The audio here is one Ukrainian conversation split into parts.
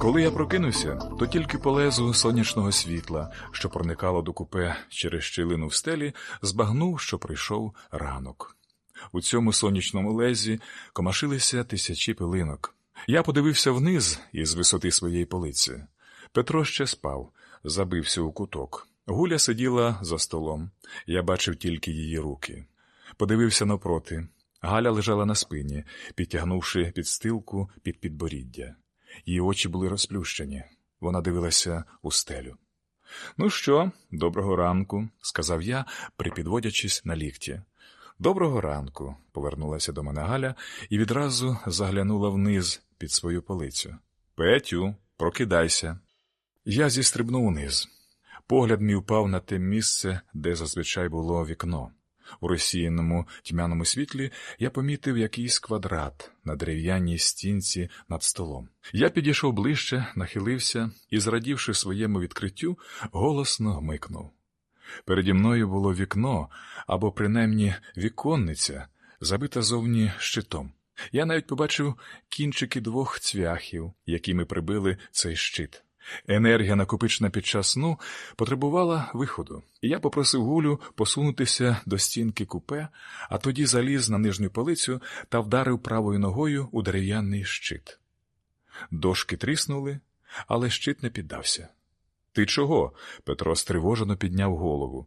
Коли я прокинувся, то тільки по лезу сонячного світла, що проникало до купе через щілину в стелі, збагнув, що прийшов ранок. У цьому сонячному лезі комашилися тисячі пилинок. Я подивився вниз із висоти своєї полиці. Петро ще спав, забився у куток. Гуля сиділа за столом. Я бачив тільки її руки. Подивився навпроти. Галя лежала на спині, підтягнувши підстилку під підборіддя. Її очі були розплющені. Вона дивилася у стелю. Ну що, доброго ранку, сказав я, припідводячись на лікті. Доброго ранку, повернулася до мене Галя і відразу заглянула вниз під свою полицю. Петю, прокидайся. Я зістрибнув униз. Погляд мій впав на те місце, де зазвичай було вікно. У розсіяному тьмяному світлі я помітив якийсь квадрат на дерев'яній стінці над столом. Я підійшов ближче, нахилився і, зрадівши своєму відкриттю, голосно гмикнув. Переді мною було вікно або, принаймні, віконниця, забита зовні щитом. Я навіть побачив кінчики двох цвяхів, якими прибили цей щит. Енергія, накопичена під час сну, потребувала виходу, і я попросив Гулю посунутися до стінки купе, а тоді заліз на нижню полицю та вдарив правою ногою у дерев'яний щит. Дошки тріснули, але щит не піддався. Ти чого? Петро стривожено підняв голову.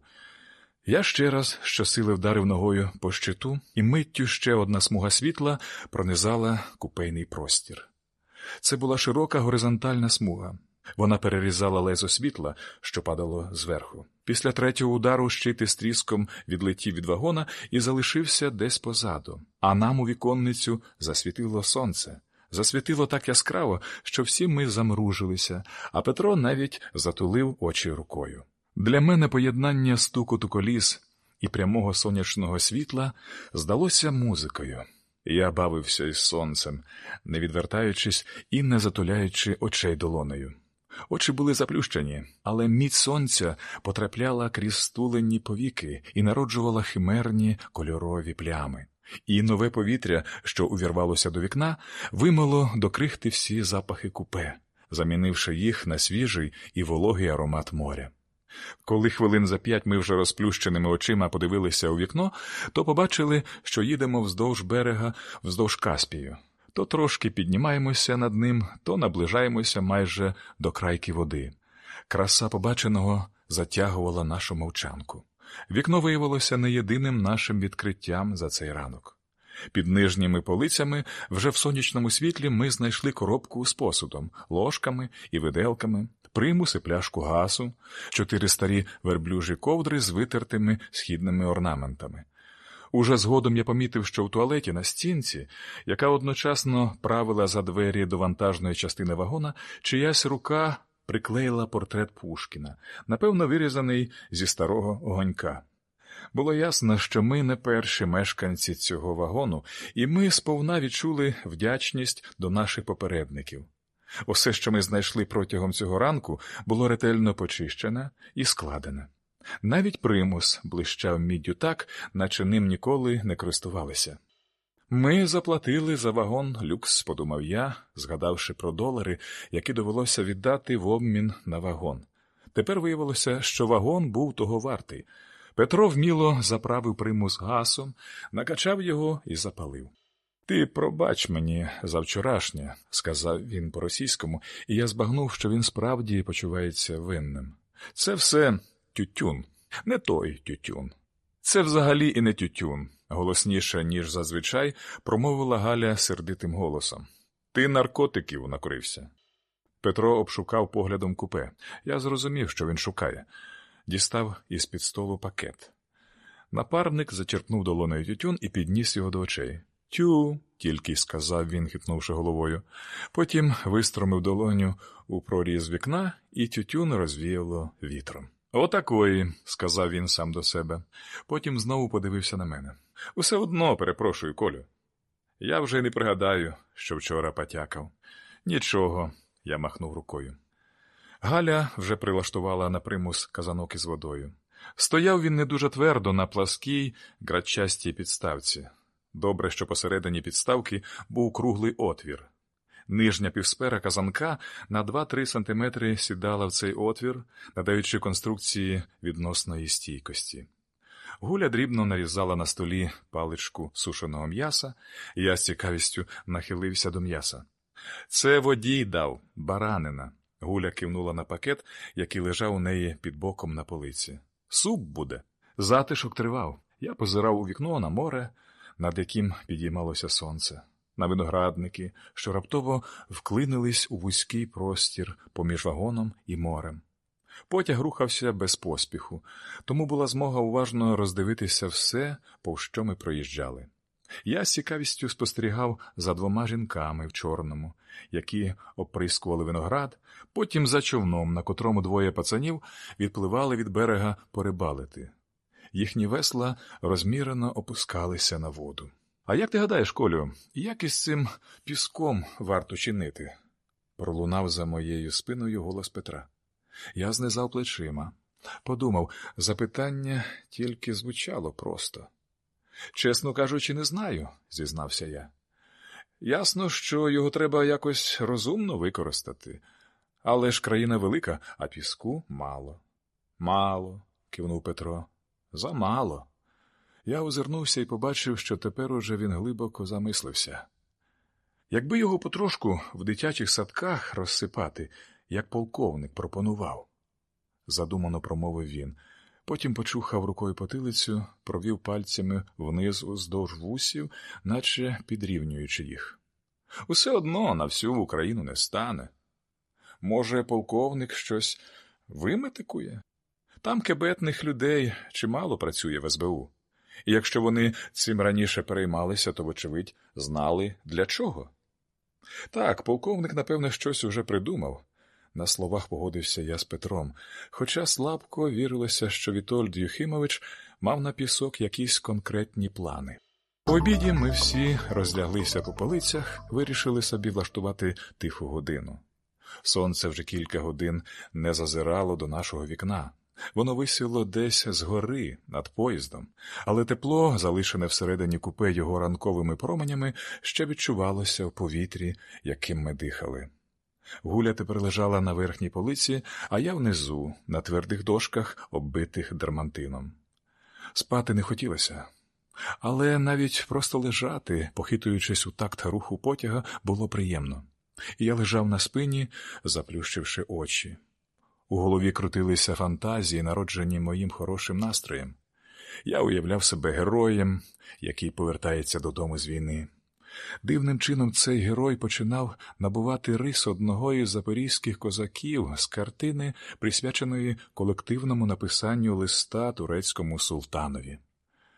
Я ще раз щосили вдарив ногою по щиту, і миттю ще одна смуга світла пронизала купейний простір. Це була широка горизонтальна смуга. Вона перерізала лезо світла, що падало зверху. Після третього удару щит із тріском відлетів від вагона і залишився десь позаду, а нам у віконницю засвітило сонце. Засвітило так яскраво, що всі ми замружилися, а Петро навіть затулив очі рукою. Для мене поєднання стукоту коліс і прямого сонячного світла здалося музикою. Я бавився із сонцем, не відвертаючись і не затуляючи очей долонею. Очі були заплющені, але міць сонця потрапляла крізь стулені повіки і народжувала химерні кольорові плями. І нове повітря, що увірвалося до вікна, вимило до крихти всі запахи купе, замінивши їх на свіжий і вологий аромат моря. Коли хвилин за п'ять ми вже розплющеними очима подивилися у вікно, то побачили, що їдемо вздовж берега, вздовж Каспію. То трошки піднімаємося над ним, то наближаємося майже до крайки води. Краса побаченого затягувала нашу мовчанку. Вікно виявилося не єдиним нашим відкриттям за цей ранок. Під нижніми полицями вже в сонячному світлі ми знайшли коробку з посудом, ложками і виделками, примус і пляшку гасу, чотири старі верблюжі ковдри з витертими східними орнаментами. Уже згодом я помітив, що в туалеті на стінці, яка одночасно правила за двері до вантажної частини вагона, чиясь рука приклеїла портрет Пушкіна, напевно, вирізаний зі старого огонька. Було ясно, що ми не перші мешканці цього вагону, і ми сповна відчули вдячність до наших попередників. Усе, що ми знайшли протягом цього ранку, було ретельно почищене і складене. Навіть примус блищав міддю так, наче ним ніколи не користувалися. Ми заплатили за вагон люкс, подумав я, згадавши про долари, які довелося віддати в обмін на вагон. Тепер виявилося, що вагон був того вартий. Петро вміло заправив примус гасом, накачав його і запалив. Ти пробач мені за вчорашнє, сказав він по-російському, і я збагнув, що він справді почувається винним. Це все тютюн, не той тютюн. Це взагалі і не тютюн, голосніше, ніж зазвичай, промовила Галя сердитим голосом. Ти наркотиків накурився. Петро обшукав поглядом купе. Я зрозумів, що він шукає. Дістав із під столу пакет. Напарник зачерпнув долоною тютюн і підніс його до очей. Тю, тільки сказав він, хитнувши головою. Потім вистромив долоню у проріз вікна, і тютюн розвіяло вітром. Отакої, сказав він сам до себе. Потім знову подивився на мене. Усе одно перепрошую, Колю. Я вже не пригадаю, що вчора потякав. Нічого, я махнув рукою. Галя вже прилаштувала на примус казанок із водою. Стояв він не дуже твердо на пласкій, градчастій підставці. Добре, що посередині підставки був круглий отвір. Нижня півспера казанка на 2-3 сантиметри сідала в цей отвір, надаючи конструкції відносної стійкості. Гуля дрібно нарізала на столі паличку сушеного м'яса, і я з цікавістю нахилився до м'яса. Це водій дав, баранина. Гуля кивнула на пакет, який лежав у неї під боком на полиці. Суп буде. Затишок тривав. Я позирав у вікно на море, над яким підіймалося сонце, на виноградники, що раптово вклинились у вузький простір поміж вагоном і морем. Потяг рухався без поспіху, тому була змога уважно роздивитися все, повз що ми проїжджали. Я з цікавістю спостерігав за двома жінками в чорному, які оприскували виноград, потім за човном, на котрому двоє пацанів відпливали від берега порибалити. Їхні весла розмірено опускалися на воду. А як ти гадаєш, Колю, як із цим піском варто чинити? пролунав за моєю спиною голос Петра. Я знизав плечима. Подумав, запитання тільки звучало просто. Чесно кажучи, не знаю, зізнався я. Ясно, що його треба якось розумно використати, але ж країна велика, а піску мало. Мало, кивнув Петро. Замало. Я озирнувся і побачив, що тепер уже він глибоко замислився. Якби його потрошку в дитячих садках розсипати, як полковник пропонував, задумано промовив він. Потім почухав рукою потилицю, провів пальцями вниз уздовж вусів, наче підрівнюючи їх. Усе одно на всю Україну не стане. Може, полковник щось виметикує? Там кебетних людей чимало працює в СБУ. Якщо вони цим раніше переймалися, то, вочевидь, знали для чого. Так, полковник, напевне, щось уже придумав. На словах погодився я з Петром, хоча слабко вірилося, що Вітольд Юхимович мав на пісок якісь конкретні плани. По обіді ми всі розляглися по полицях, вирішили собі влаштувати тиху годину. Сонце вже кілька годин не зазирало до нашого вікна. Воно висіло десь згори над поїздом, але тепло, залишене всередині купе його ранковими променями, ще відчувалося в повітрі, яким ми дихали. Гуля тепер лежала на верхній полиці, а я внизу, на твердих дошках, оббитих дермантином. Спати не хотілося, але навіть просто лежати, похитуючись у такт руху потяга, було приємно, і я лежав на спині, заплющивши очі. У голові крутилися фантазії, народжені моїм хорошим настроєм. Я уявляв себе героєм, який повертається додому з війни. Дивним чином цей герой починав набувати рис одного із запорізьких козаків з картини, присвяченої колективному написанню листа турецькому султанові.